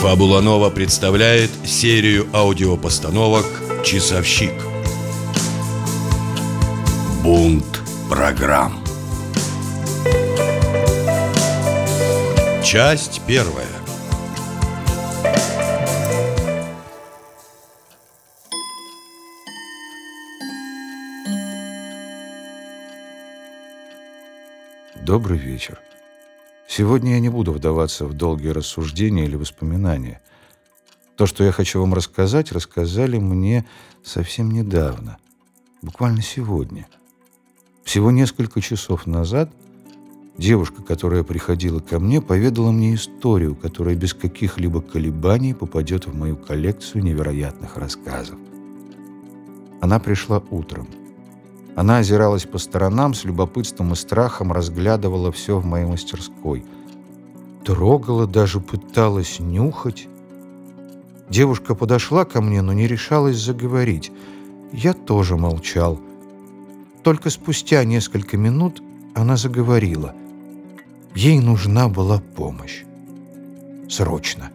Фабула Нова представляет серию аудиопостановок «Часовщик». Бунт программ. Часть первая. Добрый вечер. Сегодня я не буду вдаваться в долгие рассуждения или воспоминания. То, что я хочу вам рассказать, рассказали мне совсем недавно, буквально сегодня. Всего несколько часов назад девушка, которая приходила ко мне, поведала мне историю, которая без каких-либо колебаний попадет в мою коллекцию невероятных рассказов. Она пришла утром. Она озиралась по сторонам, с любопытством и страхом разглядывала все в моей мастерской. Трогала, даже пыталась нюхать. Девушка подошла ко мне, но не решалась заговорить. Я тоже молчал. Только спустя несколько минут она заговорила. Ей нужна была помощь. Срочно.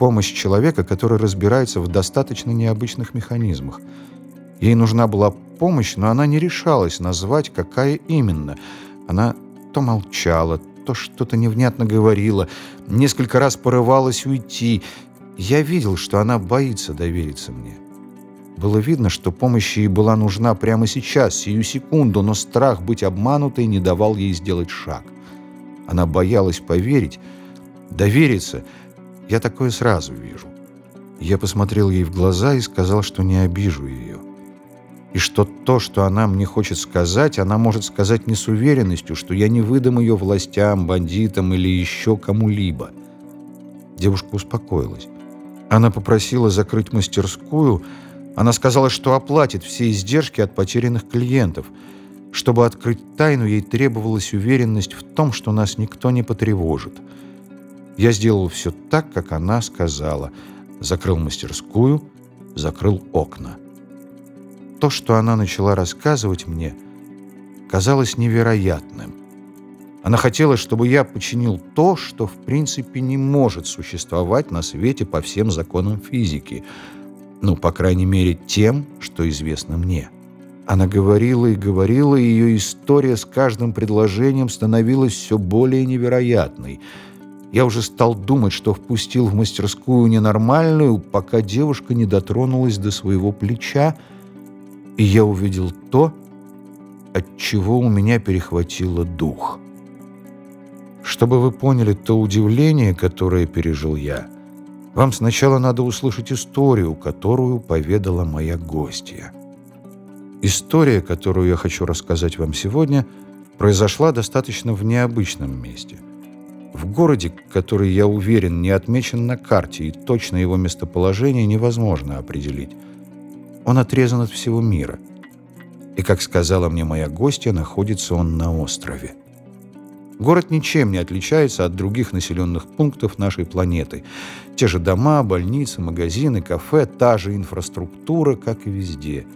Помощь человека, который разбирается в достаточно необычных механизмах. Ей нужна была помощь, но она не решалась назвать, какая именно. Она то молчала, то что-то невнятно говорила, несколько раз порывалась уйти. Я видел, что она боится довериться мне. Было видно, что помощь ей была нужна прямо сейчас, сию секунду, но страх быть обманутой не давал ей сделать шаг. Она боялась поверить, довериться. Я такое сразу вижу. Я посмотрел ей в глаза и сказал, что не обижу ее и что то, что она мне хочет сказать, она может сказать не с уверенностью, что я не выдам ее властям, бандитам или еще кому-либо. Девушка успокоилась. Она попросила закрыть мастерскую. Она сказала, что оплатит все издержки от потерянных клиентов. Чтобы открыть тайну, ей требовалась уверенность в том, что нас никто не потревожит. Я сделал все так, как она сказала. Закрыл мастерскую, закрыл окна. То, что она начала рассказывать мне, казалось невероятным. Она хотела, чтобы я починил то, что в принципе не может существовать на свете по всем законам физики. Ну, по крайней мере, тем, что известно мне. Она говорила и говорила, и ее история с каждым предложением становилась все более невероятной. Я уже стал думать, что впустил в мастерскую ненормальную, пока девушка не дотронулась до своего плеча, и я увидел то, от чего у меня перехватило дух. Чтобы вы поняли то удивление, которое пережил я, вам сначала надо услышать историю, которую поведала моя гостья. История, которую я хочу рассказать вам сегодня, произошла достаточно в необычном месте. В городе, который, я уверен, не отмечен на карте, и точно его местоположение невозможно определить. Он отрезан от всего мира. И, как сказала мне моя гостья, находится он на острове. Город ничем не отличается от других населенных пунктов нашей планеты. Те же дома, больницы, магазины, кафе, та же инфраструктура, как и везде.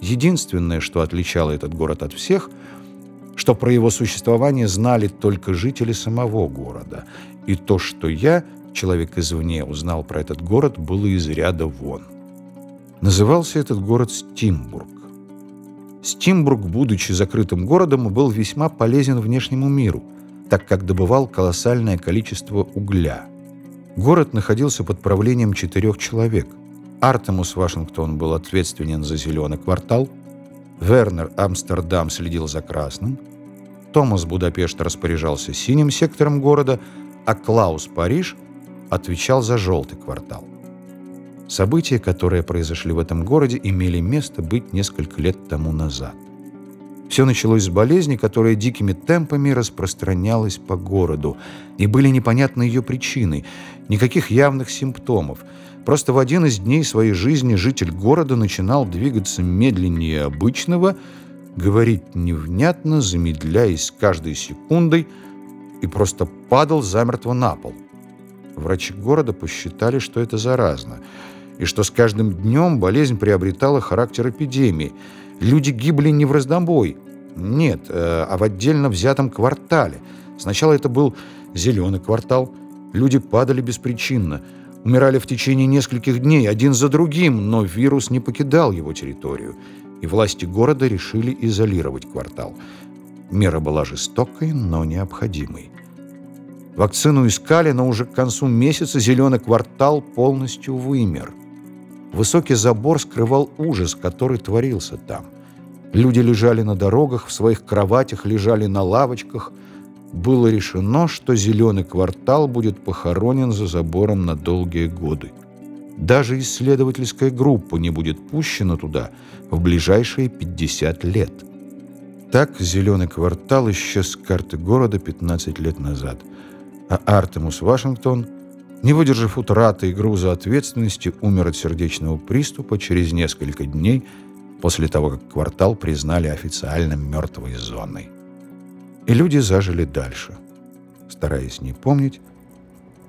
Единственное, что отличало этот город от всех, что про его существование знали только жители самого города. И то, что я, человек извне, узнал про этот город, было из ряда вон. Назывался этот город Стимбург. Стимбург, будучи закрытым городом, был весьма полезен внешнему миру, так как добывал колоссальное количество угля. Город находился под правлением четырех человек. Артемус Вашингтон был ответственен за зеленый квартал, Вернер Амстердам следил за красным, Томас Будапешт распоряжался синим сектором города, а Клаус Париж отвечал за желтый квартал. События, которые произошли в этом городе, имели место быть несколько лет тому назад. Все началось с болезни, которая дикими темпами распространялась по городу, и были непонятны ее причины, никаких явных симптомов. Просто в один из дней своей жизни житель города начинал двигаться медленнее обычного, говорить невнятно, замедляясь каждой секундой, и просто падал замертво на пол. Врачи города посчитали, что это заразно – и что с каждым днем болезнь приобретала характер эпидемии. Люди гибли не в раздобой, нет, э, а в отдельно взятом квартале. Сначала это был зеленый квартал, Люди падали беспричинно, умирали в течение нескольких дней, один за другим, но вирус не покидал его территорию, и власти города решили изолировать квартал. Мера была жестокой, но необходимой. Вакцину искали, но уже к концу месяца зеленый квартал полностью вымер. Высокий забор скрывал ужас, который творился там. Люди лежали на дорогах, в своих кроватях лежали на лавочках. Было решено, что зеленый квартал будет похоронен за забором на долгие годы. Даже исследовательская группа не будет пущена туда в ближайшие 50 лет. Так зеленый квартал исчез с карты города 15 лет назад – а Артемус Вашингтон, не выдержав утраты и груза ответственности, умер от сердечного приступа через несколько дней после того, как квартал признали официально мертвой зоной. И люди зажили дальше, стараясь не помнить,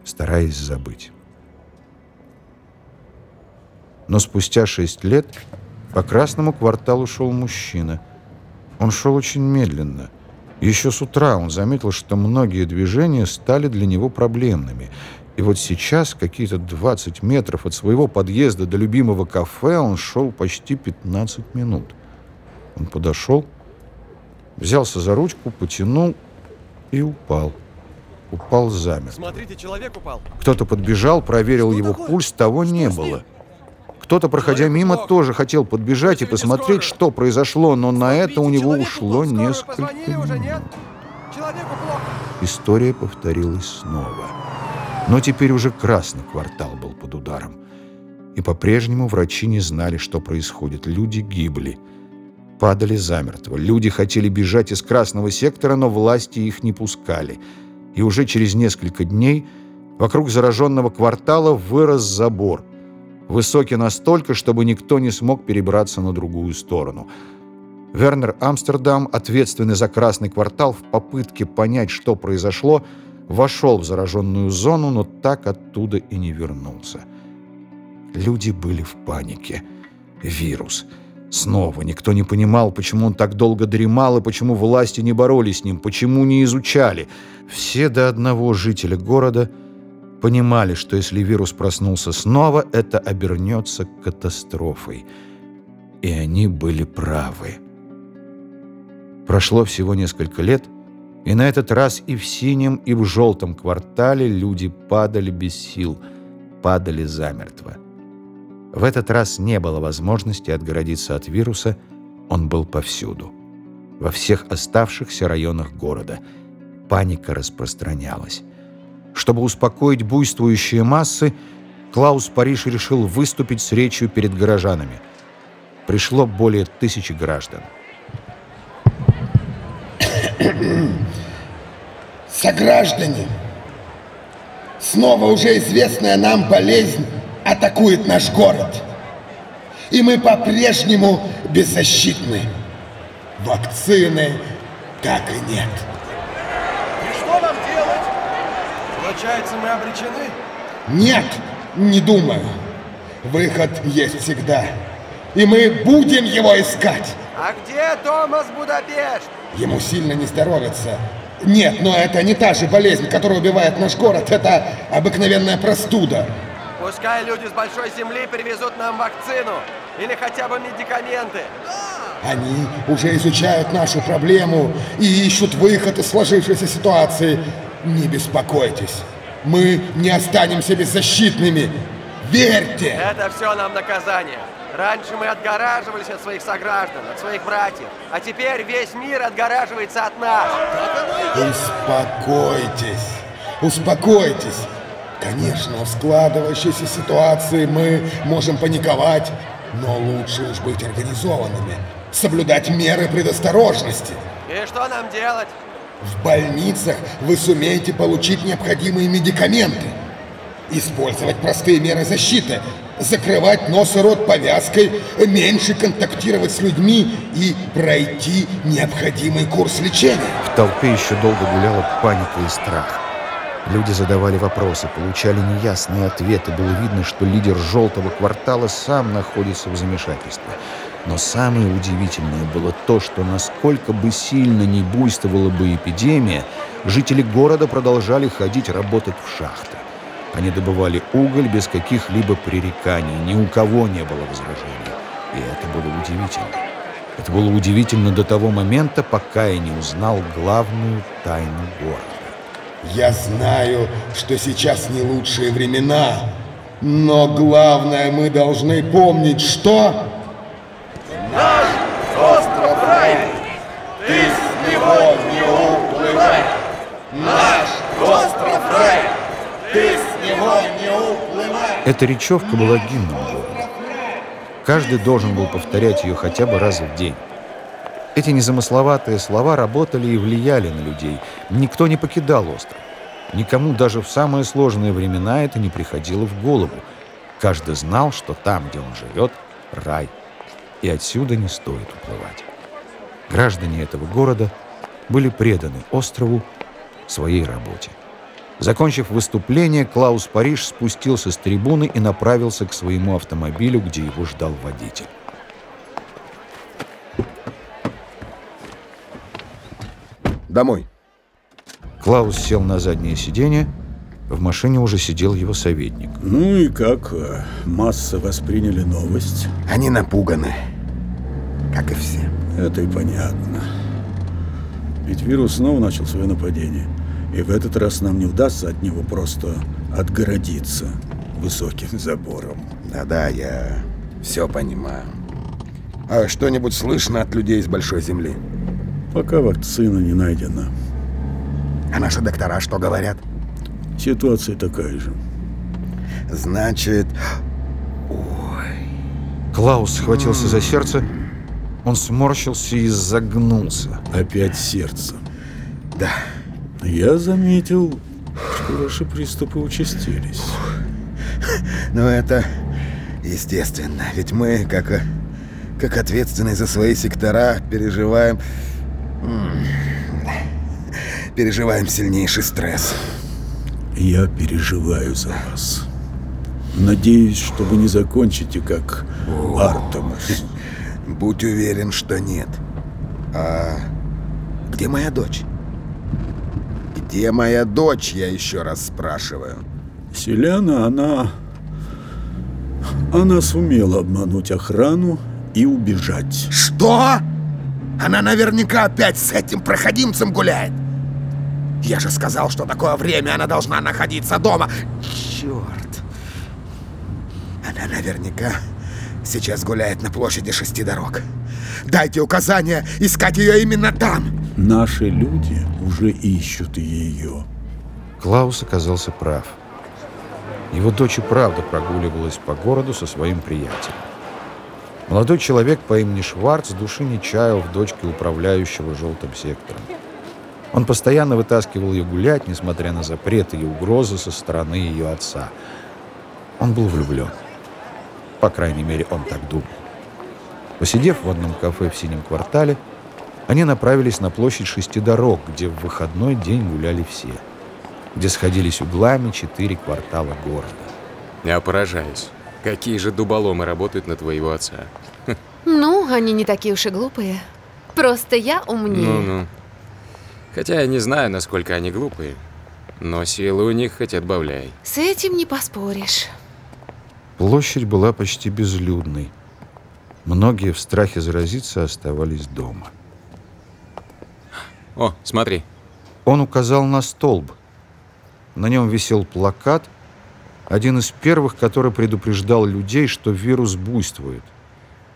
стараясь забыть. Но спустя шесть лет по красному кварталу шел мужчина. Он шел очень медленно – еще с утра он заметил, что многие движения стали для него проблемными. И вот сейчас, какие-то 20 метров от своего подъезда до любимого кафе, он шел почти 15 минут. Он подошел, взялся за ручку, потянул и упал. Упал замер. Смотрите, человек упал. Кто-то подбежал, проверил Что его такое? пульс, того Что не было. Кто-то, проходя мимо, тоже хотел подбежать и посмотреть, что произошло, но на это у него ушло несколько минут. История повторилась снова. Но теперь уже красный квартал был под ударом. И по-прежнему врачи не знали, что происходит. Люди гибли. Падали замертво. Люди хотели бежать из красного сектора, но власти их не пускали. И уже через несколько дней вокруг зараженного квартала вырос забор – высокий настолько, чтобы никто не смог перебраться на другую сторону. Вернер Амстердам, ответственный за Красный квартал, в попытке понять, что произошло, вошел в зараженную зону, но так оттуда и не вернулся. Люди были в панике. Вирус. Снова никто не понимал, почему он так долго дремал и почему власти не боролись с ним, почему не изучали. Все до одного жителя города – понимали, что если вирус проснулся снова, это обернется катастрофой. И они были правы. Прошло всего несколько лет, и на этот раз и в синем, и в желтом квартале люди падали без сил, падали замертво. В этот раз не было возможности отгородиться от вируса, он был повсюду. Во всех оставшихся районах города. Паника распространялась. Чтобы успокоить буйствующие массы, Клаус Париж решил выступить с речью перед горожанами. Пришло более тысячи граждан. Сограждане, снова уже известная нам болезнь атакует наш город. И мы по-прежнему беззащитны. Вакцины так и нет. Получается, мы обречены? Нет, не думаю. Выход есть всегда. И мы будем его искать. А где Томас Будапешт? Ему сильно не здоровится. Нет, но это не та же болезнь, которая убивает наш город. Это обыкновенная простуда. Пускай люди с большой земли привезут нам вакцину. Или хотя бы медикаменты. Они уже изучают нашу проблему и ищут выход из сложившейся ситуации. Не беспокойтесь, мы не останемся беззащитными. Верьте! Это все нам наказание. Раньше мы отгораживались от своих сограждан, от своих братьев. А теперь весь мир отгораживается от нас. Успокойтесь, успокойтесь. Конечно, в складывающейся ситуации мы можем паниковать, но лучше уж быть организованными, соблюдать меры предосторожности. И что нам делать? В больницах вы сумеете получить необходимые медикаменты, использовать простые меры защиты, закрывать нос и рот повязкой, меньше контактировать с людьми и пройти необходимый курс лечения. В толпе еще долго гуляла паника и страх. Люди задавали вопросы, получали неясные ответы. Было видно, что лидер желтого квартала сам находится в замешательстве. Но самое удивительное было то, что насколько бы сильно не буйствовала бы эпидемия, жители города продолжали ходить работать в шахты. Они добывали уголь без каких-либо пререканий, ни у кого не было возражений. И это было удивительно. Это было удивительно до того момента, пока я не узнал главную тайну города. Я знаю, что сейчас не лучшие времена, но главное, мы должны помнить, что... Наш остров рай! Ты с него не уплывай! Наш остров рай! Ты с него не уплывай! Эта речевка была гимном города. Каждый должен был повторять ее хотя бы раз в день. Эти незамысловатые слова работали и влияли на людей. Никто не покидал остров. Никому даже в самые сложные времена это не приходило в голову. Каждый знал, что там, где он живет, рай. И отсюда не стоит уплывать. Граждане этого города были преданы острову своей работе. Закончив выступление, Клаус Париж спустился с трибуны и направился к своему автомобилю, где его ждал водитель. Домой. Клаус сел на заднее сиденье. В машине уже сидел его советник. Ну и как э, массы восприняли новость? Они напуганы, как и все. Это и понятно. Ведь вирус снова начал свое нападение. И в этот раз нам не удастся от него просто отгородиться высоким забором. Да-да, я все понимаю. А что-нибудь слышно от людей из Большой Земли? Пока вакцина не найдена. А наши доктора что говорят? Ситуация такая же. Значит... Клаус схватился за сердце. Он сморщился и загнулся. Опять сердце. Да, Я заметил, что ваши приступы участились. но это естественно. Ведь мы, как, как ответственные за свои сектора, переживаем... Переживаем сильнейший стресс. Я переживаю за вас. Надеюсь, что вы не закончите как Артемус. Будь уверен, что нет. А где моя дочь? Где моя дочь, я еще раз спрашиваю. Селяна, она... Она сумела обмануть охрану и убежать. Что? Она наверняка опять с этим проходимцем гуляет. Я же сказал, что такое время она должна находиться дома. Черт. Она наверняка сейчас гуляет на площади шести дорог. Дайте указание искать ее именно там. Наши люди уже ищут ее. Клаус оказался прав. Его дочь и правда прогуливалась по городу со своим приятелем. Молодой человек по имени Шварц души не чаял в дочке управляющего желтым сектором. Он постоянно вытаскивал ее гулять, несмотря на запреты и угрозы со стороны ее отца. Он был влюблен. По крайней мере, он так думал. Посидев в одном кафе в синем квартале, они направились на площадь шести дорог, где в выходной день гуляли все, где сходились углами четыре квартала города. Я поражаюсь. Какие же дуболомы работают на твоего отца? Ну, они не такие уж и глупые. Просто я умнее. Ну-ну. Хотя я не знаю, насколько они глупые. Но силы у них хоть отбавляй. С этим не поспоришь. Площадь была почти безлюдной. Многие в страхе заразиться оставались дома. О, смотри. Он указал на столб. На нем висел плакат, один из первых, который предупреждал людей, что вирус буйствует.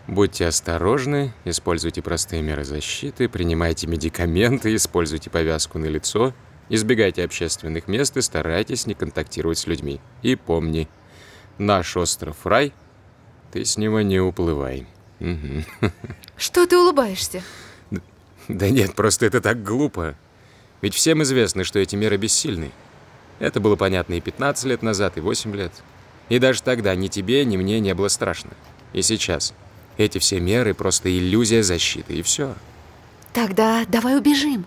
Будьте осторожны, используйте простые меры защиты, принимайте медикаменты, используйте повязку на лицо, избегайте общественных мест и старайтесь не контактировать с людьми. И помни, наш остров рай, ты с него не уплывай. Мгм. Что ты улыбаешься? Да нет, просто это так глупо. Ведь всем известно, что эти меры бессильны. Это было понятно и 15 лет назад, и 8 лет. И даже тогда ни тебе, ни мне не было страшно. И сейчас. Эти все меры просто иллюзия защиты, и все. Тогда давай убежим.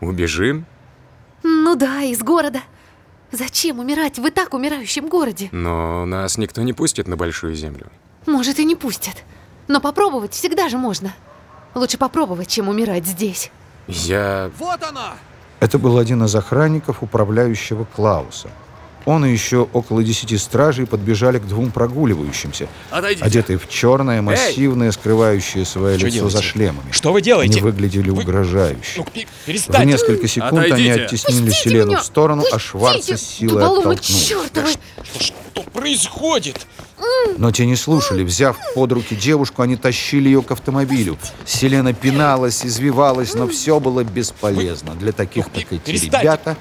Убежим? Ну да, из города. Зачем умирать в и так умирающем городе? Но нас никто не пустит на Большую Землю. Может, и не пустят. Но попробовать всегда же можно. Лучше попробовать, чем умирать здесь. Я... Это был один из охранников, управляющего Клауса. Он и еще около десяти стражей подбежали к двум прогуливающимся, Отойдите. одетые в черное, массивное, скрывающее свое Что лицо делаете? за шлемами. Что вы делаете? Они выглядели угрожающе. Ну, пе- В перестаньте. несколько секунд они Отойдите. оттеснили Пустите Селену меня! в сторону, а Пустите! Шварца с силой оттолкнули. чёртовы! Что происходит? Но те не слушали. Взяв под руки девушку, они тащили ее к автомобилю. Селена пиналась, извивалась, но все было бесполезно. Для таких, как эти ребята,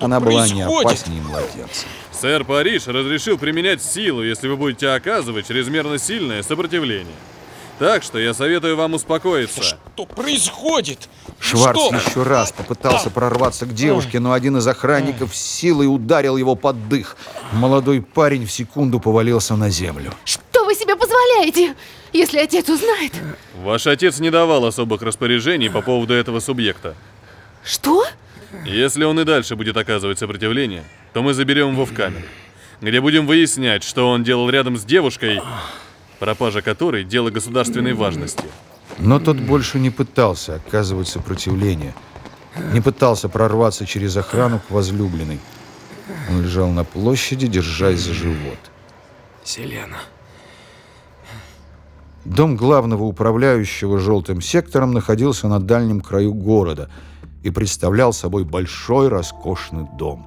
она была не опаснее младенца. Сэр Париж разрешил применять силу, если вы будете оказывать чрезмерно сильное сопротивление. Так что я советую вам успокоиться. Что происходит? Шварц Что? еще раз попытался прорваться к девушке, но один из охранников с силой ударил его под дых. Молодой парень в секунду повалился на землю. Что вы себе позволяете? Если отец узнает... Ваш отец не давал особых распоряжений по поводу этого субъекта. Что? Если он и дальше будет оказывать сопротивление, то мы заберем его в камеру, где будем выяснять, что он делал рядом с девушкой, пропажа которой – дело государственной важности. Но тот больше не пытался оказывать сопротивление. Не пытался прорваться через охрану к возлюбленной. Он лежал на площади, держась за живот. Селена. Дом главного управляющего желтым сектором находился на дальнем краю города и представлял собой большой роскошный дом.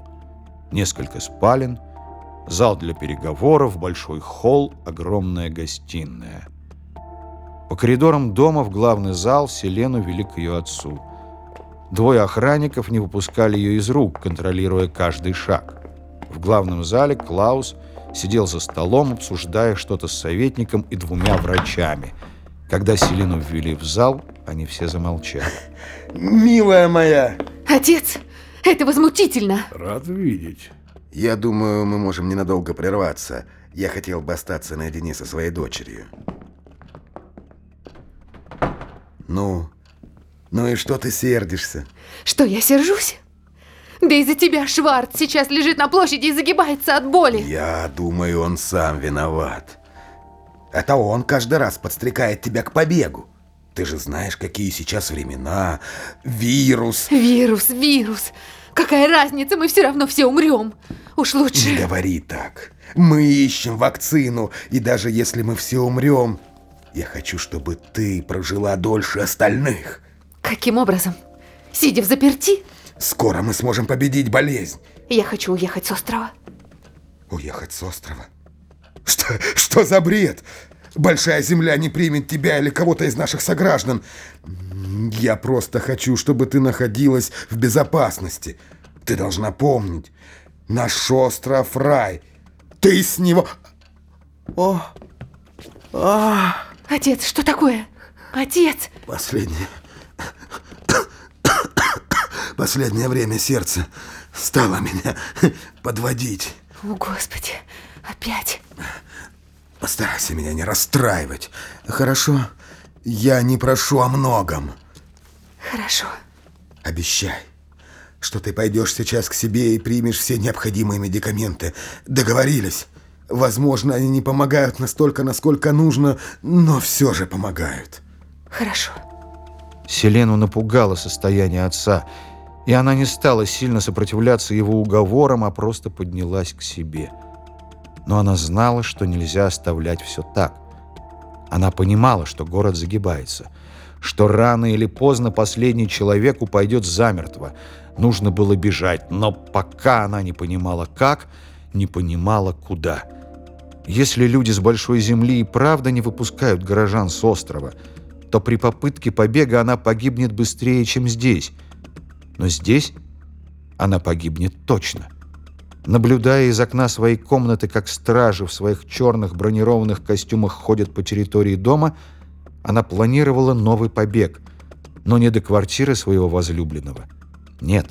Несколько спален, зал для переговоров, большой холл, огромная гостиная. По коридорам дома в главный зал Селену вели к ее отцу. Двое охранников не выпускали ее из рук, контролируя каждый шаг. В главном зале Клаус сидел за столом, обсуждая что-то с советником и двумя врачами. Когда Селину ввели в зал, они все замолчали. Милая моя! Отец, это возмутительно. Рад видеть. Я думаю, мы можем ненадолго прерваться. Я хотел бы остаться наедине со своей дочерью. Ну, ну и что ты сердишься? Что, я сержусь? Да из-за тебя Шварц сейчас лежит на площади и загибается от боли. Я думаю, он сам виноват. Это он каждый раз подстрекает тебя к побегу. Ты же знаешь, какие сейчас времена. Вирус. Вирус, вирус. Какая разница, мы все равно все умрем. Уж Не лучше... говори так. Мы ищем вакцину, и даже если мы все умрем, я хочу, чтобы ты прожила дольше остальных. Каким образом? Сидя в заперти? Скоро мы сможем победить болезнь. Я хочу уехать с острова. Уехать с острова? Что, что за бред? Большая земля не примет тебя или кого-то из наших сограждан. Я просто хочу, чтобы ты находилась в безопасности. Ты должна помнить, наш остров рай. Ты с него... О, а, Отец, что такое? Отец! последнее... Последнее время сердце стало меня подводить. О, Господи, опять. Постарайся меня не расстраивать. Хорошо? Я не прошу о многом. Хорошо. Обещай, что ты пойдешь сейчас к себе и примешь все необходимые медикаменты. Договорились? Возможно, они не помогают настолько, насколько нужно, но все же помогают. Хорошо. Селену напугало состояние отца, и она не стала сильно сопротивляться его уговорам, а просто поднялась к себе. Но она знала, что нельзя оставлять все так. Она понимала, что город загибается, что рано или поздно последний человек упадет замертво. Нужно было бежать, но пока она не понимала как, не понимала куда. Если люди с большой земли и правда не выпускают горожан с острова, то при попытке побега она погибнет быстрее, чем здесь. Но здесь она погибнет точно. Наблюдая из окна своей комнаты, как стражи в своих черных бронированных костюмах ходят по территории дома, она планировала новый побег, но не до квартиры своего возлюбленного. Нет,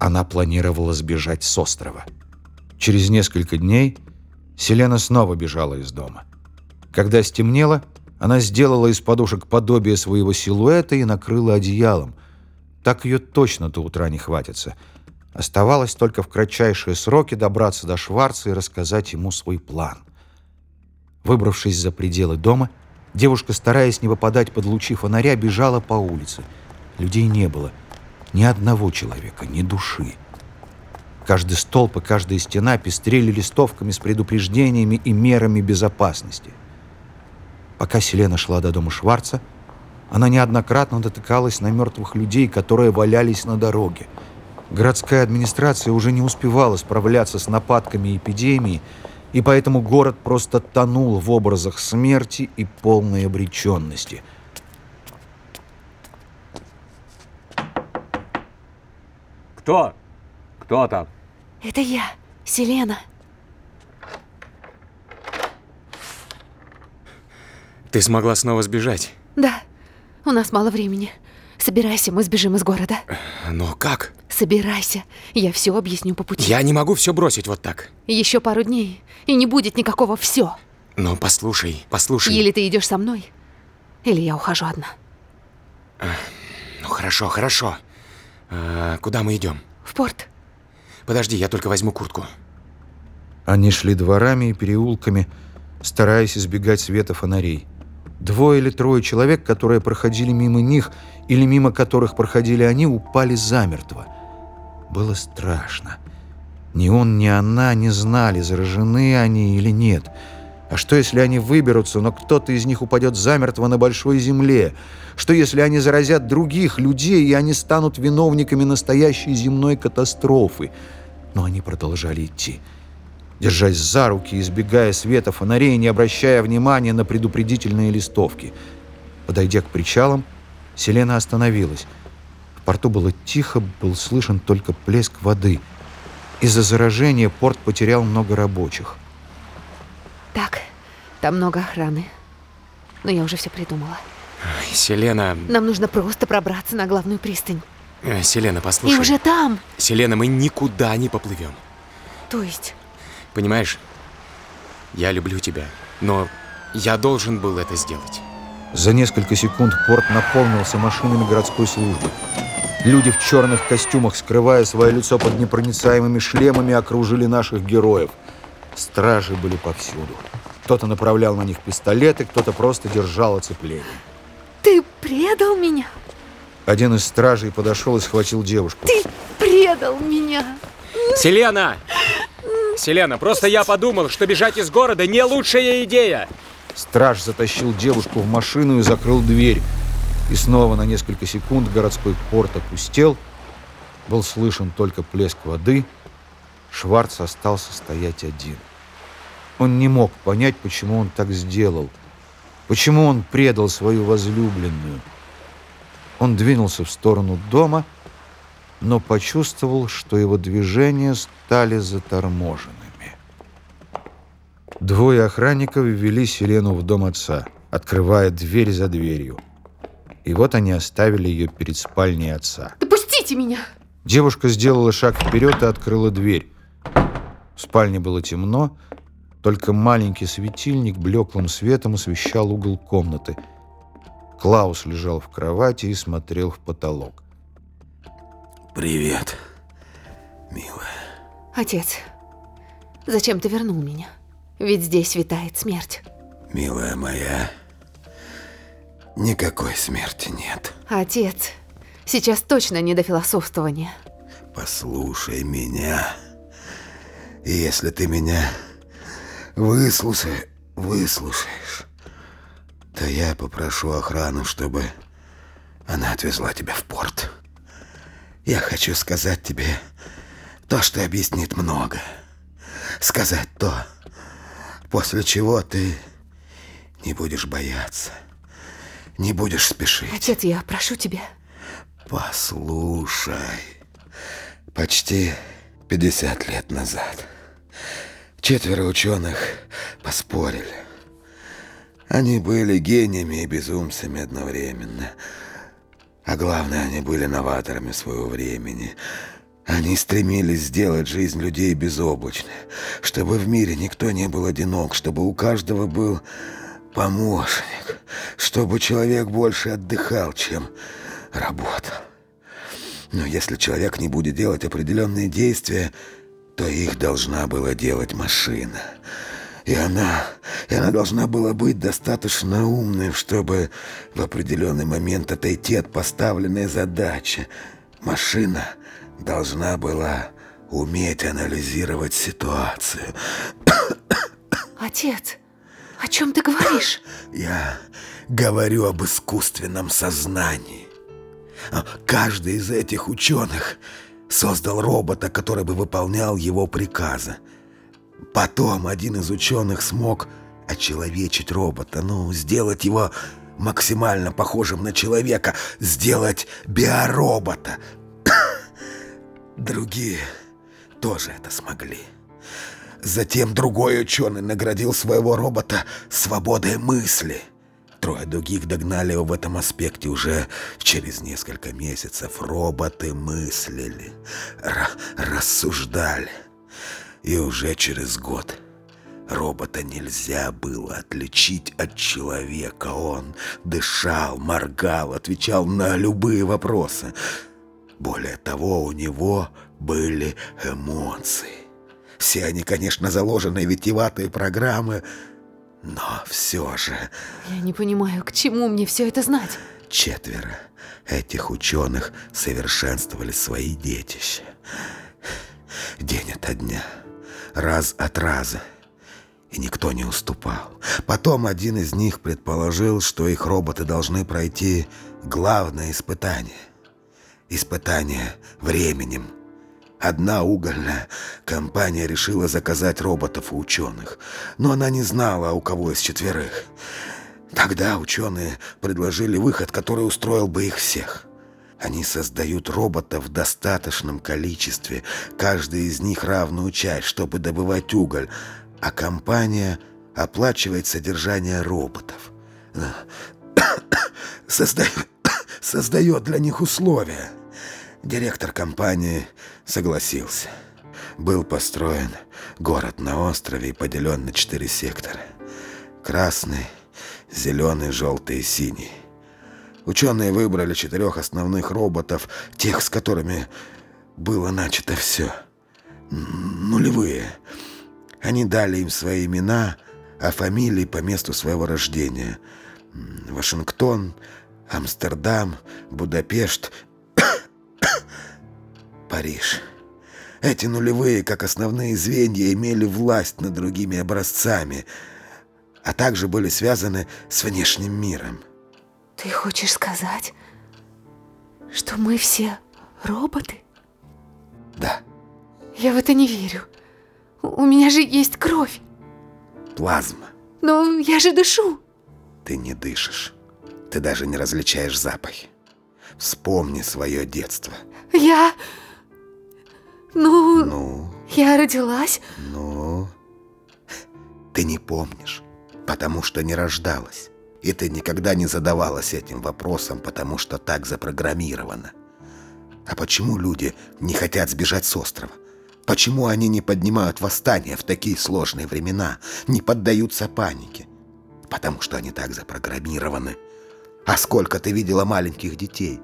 она планировала сбежать с острова. Через несколько дней Селена снова бежала из дома. Когда стемнело, она сделала из подушек подобие своего силуэта и накрыла одеялом. Так ее точно до утра не хватится. Оставалось только в кратчайшие сроки добраться до Шварца и рассказать ему свой план. Выбравшись за пределы дома, Девушка, стараясь не попадать под лучи фонаря, бежала по улице. Людей не было. Ни одного человека, ни души. Каждый столб и каждая стена пестрели листовками с предупреждениями и мерами безопасности. Пока Селена шла до дома Шварца, она неоднократно дотыкалась на мертвых людей, которые валялись на дороге. Городская администрация уже не успевала справляться с нападками эпидемии, и поэтому город просто тонул в образах смерти и полной обреченности. Кто? Кто там? Это я, Селена. Ты смогла снова сбежать. Да, у нас мало времени. Собирайся, мы сбежим из города. Но как? Собирайся, я все объясню по пути. Я не могу все бросить вот так. Еще пару дней, и не будет никакого все. Но послушай, послушай. Или ты идешь со мной, или я ухожу одна. Ну хорошо, хорошо. А, куда мы идем? В порт. Подожди, я только возьму куртку. Они шли дворами и переулками, стараясь избегать света фонарей. Двое или трое человек, которые проходили мимо них или мимо которых проходили они, упали замертво. Было страшно. Ни он, ни она не знали, заражены они или нет. А что, если они выберутся, но кто-то из них упадет замертво на большой земле? Что, если они заразят других людей, и они станут виновниками настоящей земной катастрофы? Но они продолжали идти держась за руки, избегая света фонарей, не обращая внимания на предупредительные листовки. Подойдя к причалам, Селена остановилась. В порту было тихо, был слышен только плеск воды. Из-за заражения порт потерял много рабочих. Так, там много охраны. Но я уже все придумала. Ой, Селена... Нам нужно просто пробраться на главную пристань. Э, Селена, послушай. И уже там. Селена, мы никуда не поплывем. То есть? Понимаешь, я люблю тебя, но я должен был это сделать. За несколько секунд порт наполнился машинами городской службы. Люди в черных костюмах, скрывая свое лицо под непроницаемыми шлемами, окружили наших героев. Стражи были повсюду. Кто-то направлял на них пистолеты, кто-то просто держал оцепление. Ты предал меня? Один из стражей подошел и схватил девушку. Ты предал меня! Селена! Селена, просто я подумал, что бежать из города не лучшая идея. Страж затащил девушку в машину и закрыл дверь. И снова на несколько секунд городской порт опустел. Был слышен только плеск воды. Шварц остался стоять один. Он не мог понять, почему он так сделал. Почему он предал свою возлюбленную. Он двинулся в сторону дома, но почувствовал, что его движения стали заторможенными. Двое охранников ввели Селену в дом отца, открывая дверь за дверью. И вот они оставили ее перед спальней отца. Допустите меня! Девушка сделала шаг вперед и открыла дверь. В спальне было темно, только маленький светильник блеклым светом освещал угол комнаты. Клаус лежал в кровати и смотрел в потолок. Привет, милая. Отец, зачем ты вернул меня? Ведь здесь витает смерть. Милая моя, никакой смерти нет. Отец, сейчас точно не до философствования. Послушай меня. И если ты меня выслушай, выслушаешь, то я попрошу охрану, чтобы она отвезла тебя в порт. Я хочу сказать тебе то, что объяснит много. Сказать то, после чего ты не будешь бояться, не будешь спешить. Отец, я прошу тебя. Послушай. Почти 50 лет назад четверо ученых поспорили. Они были гениями и безумцами одновременно. А главное, они были новаторами своего времени. Они стремились сделать жизнь людей безоблачной, чтобы в мире никто не был одинок, чтобы у каждого был помощник, чтобы человек больше отдыхал, чем работал. Но если человек не будет делать определенные действия, то их должна была делать машина. И она, и она должна была быть достаточно умной, чтобы в определенный момент отойти от поставленной задачи. Машина должна была уметь анализировать ситуацию. Отец, о чем ты говоришь? Я говорю об искусственном сознании. А Каждый из этих ученых создал робота, который бы выполнял его приказы. Потом один из ученых смог очеловечить робота, ну, сделать его максимально похожим на человека, сделать биоробота. Другие тоже это смогли. Затем другой ученый наградил своего робота свободой мысли. Трое других догнали его в этом аспекте уже через несколько месяцев. Роботы мыслили, ра- рассуждали. И уже через год робота нельзя было отличить от человека. Он дышал, моргал, отвечал на любые вопросы. Более того, у него были эмоции. Все они, конечно, заложены в витиеватые программы, но все же Я не понимаю, к чему мне все это знать? четверо этих ученых совершенствовали свои детища. День ото дня, раз от раза. И никто не уступал. Потом один из них предположил, что их роботы должны пройти главное испытание. Испытание временем. Одна угольная компания решила заказать роботов у ученых, но она не знала, у кого из четверых. Тогда ученые предложили выход, который устроил бы их всех. Они создают роботов в достаточном количестве, каждый из них равную часть, чтобы добывать уголь, а компания оплачивает содержание роботов. Создает, создает для них условия. Директор компании согласился. Был построен город на острове и поделен на четыре сектора. Красный, зеленый, желтый и синий. Ученые выбрали четырех основных роботов, тех, с которыми было начато все. Нулевые. Они дали им свои имена, а фамилии по месту своего рождения. Вашингтон, Амстердам, Будапешт, Париж. Эти нулевые, как основные звенья, имели власть над другими образцами, а также были связаны с внешним миром. Ты хочешь сказать, что мы все роботы? Да, Я в это не верю. У меня же есть кровь, плазма. но я же дышу. Ты не дышишь. Ты даже не различаешь запахи. Вспомни свое детство. Я... Ну, Ну, я родилась. ну... Ты не помнишь, потому что не рождалась. И ты никогда не задавалась этим вопросом, потому что так запрограммировано. А почему люди не хотят сбежать с острова? Почему они не поднимают восстание в такие сложные времена, не поддаются панике? Потому что они так запрограммированы. А сколько ты видела маленьких детей?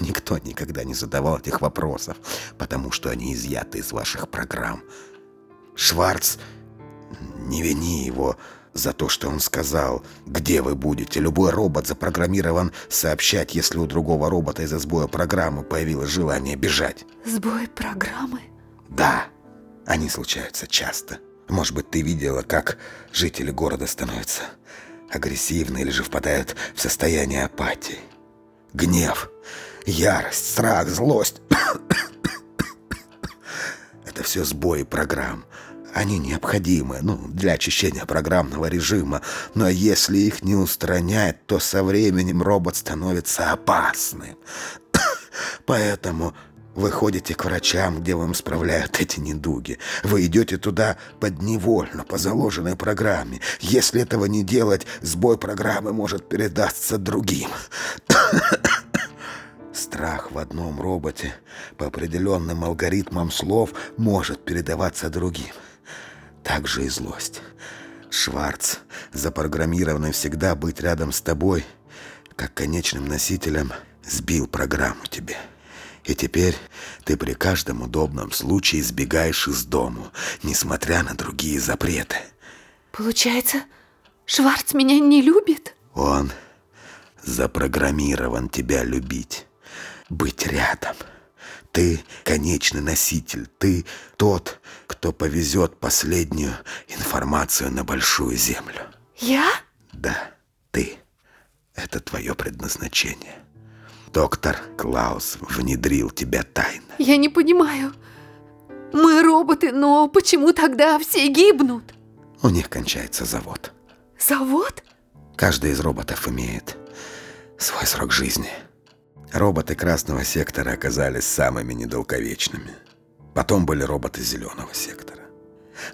Никто никогда не задавал этих вопросов, потому что они изъяты из ваших программ. Шварц, не вини его за то, что он сказал, где вы будете. Любой робот запрограммирован сообщать, если у другого робота из-за сбоя программы появилось желание бежать. Сбой программы. Да, они случаются часто. Может быть, ты видела, как жители города становятся агрессивны или же впадают в состояние апатии. Гнев, ярость, страх, злость. Это все сбои программ. Они необходимы, ну, для очищения программного режима, но если их не устранять, то со временем робот становится опасным. Поэтому вы ходите к врачам, где вам справляют эти недуги. Вы идете туда подневольно, по заложенной программе. Если этого не делать, сбой программы может передаться другим. Страх в одном роботе по определенным алгоритмам слов может передаваться другим. Так же и злость. Шварц, запрограммированный всегда быть рядом с тобой, как конечным носителем, сбил программу тебе. И теперь ты при каждом удобном случае сбегаешь из дому, несмотря на другие запреты. Получается, Шварц меня не любит? Он запрограммирован тебя любить, быть рядом. Ты конечный носитель, ты тот, кто повезет последнюю информацию на большую землю. Я? Да, ты. Это твое предназначение. Доктор Клаус внедрил тебя тайно. Я не понимаю. Мы роботы, но почему тогда все гибнут? У них кончается завод. Завод? Каждый из роботов имеет свой срок жизни. Роботы красного сектора оказались самыми недолговечными. Потом были роботы зеленого сектора.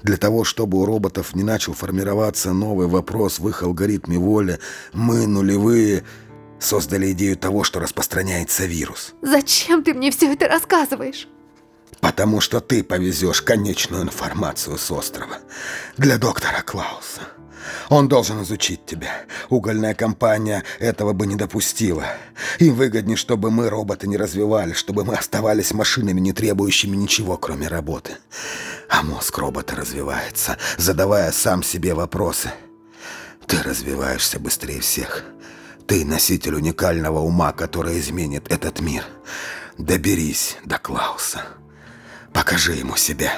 Для того, чтобы у роботов не начал формироваться новый вопрос в их алгоритме воли, мы, нулевые, создали идею того, что распространяется вирус. Зачем ты мне все это рассказываешь? Потому что ты повезешь конечную информацию с острова для доктора Клауса. Он должен изучить тебя. Угольная компания этого бы не допустила. Им выгоднее, чтобы мы, роботы, не развивались, чтобы мы оставались машинами, не требующими ничего, кроме работы. А мозг робота развивается, задавая сам себе вопросы. Ты развиваешься быстрее всех. Ты носитель уникального ума, который изменит этот мир. Доберись до Клауса. Покажи ему себя.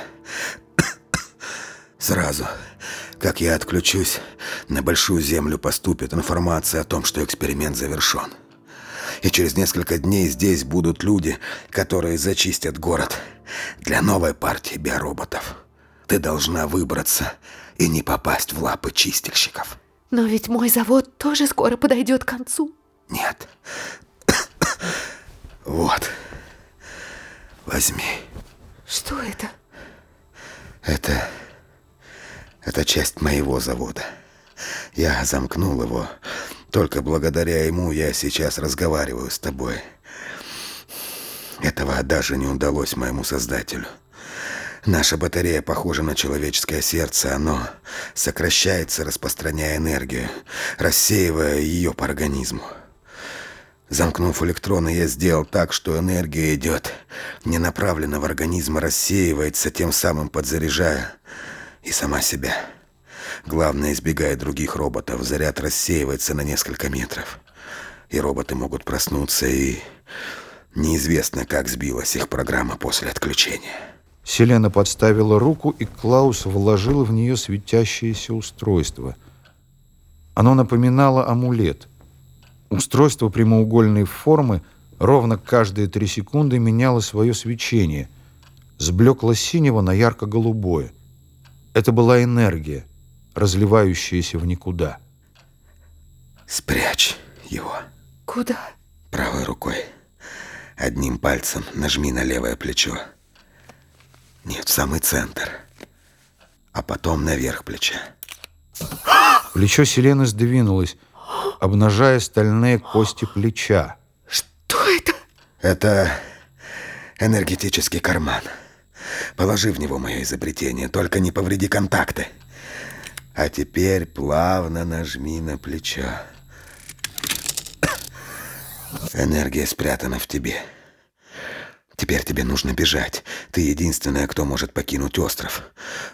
Сразу, как я отключусь, на Большую Землю поступит информация о том, что эксперимент завершен. И через несколько дней здесь будут люди, которые зачистят город для новой партии биороботов. Ты должна выбраться и не попасть в лапы чистильщиков. Но ведь мой завод тоже скоро подойдет к концу. Нет. Вот. Возьми. Что это? Это... Это часть моего завода. Я замкнул его. Только благодаря ему я сейчас разговариваю с тобой. Этого даже не удалось моему создателю. Наша батарея похожа на человеческое сердце. Оно сокращается, распространяя энергию, рассеивая ее по организму. Замкнув электроны, я сделал так, что энергия идет не направленно в организм, а рассеивается, тем самым подзаряжая и сама себя. Главное, избегая других роботов, заряд рассеивается на несколько метров. И роботы могут проснуться, и неизвестно, как сбилась их программа после отключения. Селена подставила руку, и Клаус вложил в нее светящееся устройство. Оно напоминало амулет. Устройство прямоугольной формы ровно каждые три секунды меняло свое свечение с блекло-синего на ярко-голубое. Это была энергия, разливающаяся в никуда. Спрячь его. Куда? Правой рукой. Одним пальцем нажми на левое плечо. Нет, в самый центр. А потом наверх плеча. Плечо Селены сдвинулось, обнажая стальные кости плеча. Что это? Это энергетический карман. Положи в него мое изобретение, только не повреди контакты. А теперь плавно нажми на плечо. Энергия спрятана в тебе. Теперь тебе нужно бежать. Ты единственная, кто может покинуть остров.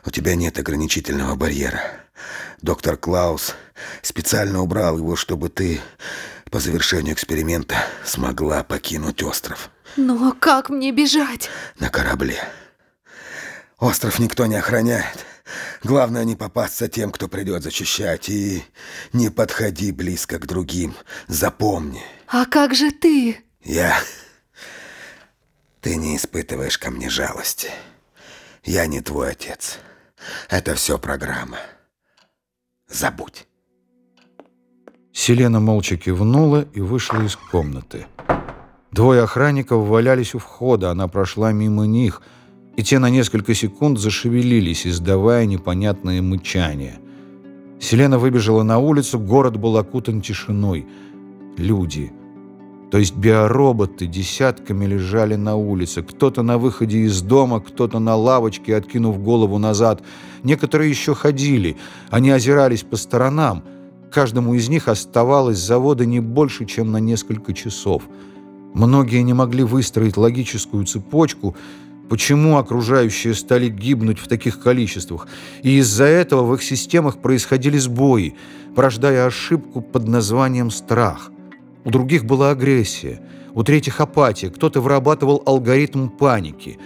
У тебя нет ограничительного барьера. Доктор Клаус специально убрал его, чтобы ты по завершению эксперимента смогла покинуть остров. Но как мне бежать? На корабле. Остров никто не охраняет. Главное не попасться тем, кто придет защищать, и не подходи близко к другим. Запомни. А как же ты? Я... Ты не испытываешь ко мне жалости. Я не твой отец. Это все программа. Забудь. Селена молча кивнула и вышла из комнаты. Двое охранников валялись у входа, она прошла мимо них, и те на несколько секунд зашевелились, издавая непонятное мычание. Селена выбежала на улицу, город был окутан тишиной. Люди, то есть биороботы, десятками лежали на улице. Кто-то на выходе из дома, кто-то на лавочке, откинув голову назад. Некоторые еще ходили, они озирались по сторонам. Каждому из них оставалось завода не больше, чем на несколько часов. Многие не могли выстроить логическую цепочку, Почему окружающие стали гибнуть в таких количествах? И из-за этого в их системах происходили сбои, порождая ошибку под названием «страх». У других была агрессия, у третьих апатия, кто-то вырабатывал алгоритм паники.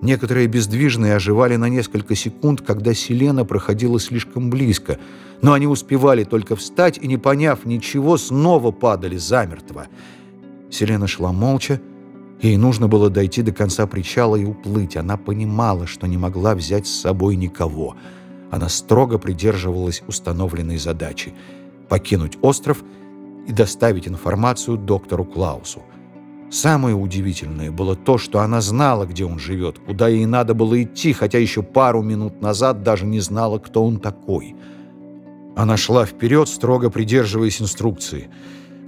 Некоторые бездвижные оживали на несколько секунд, когда Селена проходила слишком близко, но они успевали только встать и, не поняв ничего, снова падали замертво. Селена шла молча, Ей нужно было дойти до конца причала и уплыть. Она понимала, что не могла взять с собой никого. Она строго придерживалась установленной задачи – покинуть остров и доставить информацию доктору Клаусу. Самое удивительное было то, что она знала, где он живет, куда ей надо было идти, хотя еще пару минут назад даже не знала, кто он такой. Она шла вперед, строго придерживаясь инструкции,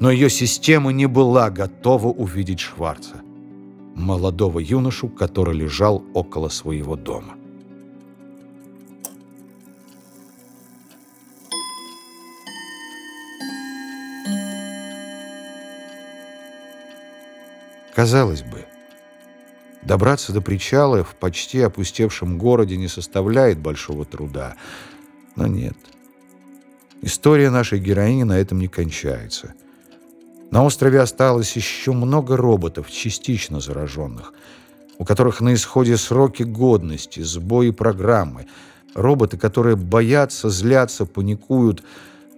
но ее система не была готова увидеть Шварца молодого юношу, который лежал около своего дома. Казалось бы, добраться до причала в почти опустевшем городе не составляет большого труда, но нет. История нашей героини на этом не кончается – на острове осталось еще много роботов, частично зараженных, у которых на исходе сроки годности, сбои программы. Роботы, которые боятся, злятся, паникуют.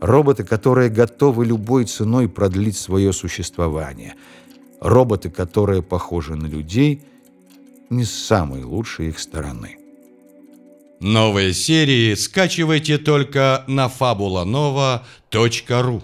Роботы, которые готовы любой ценой продлить свое существование. Роботы, которые похожи на людей, не с самой лучшей их стороны. Новые серии скачивайте только на fabulanova.ru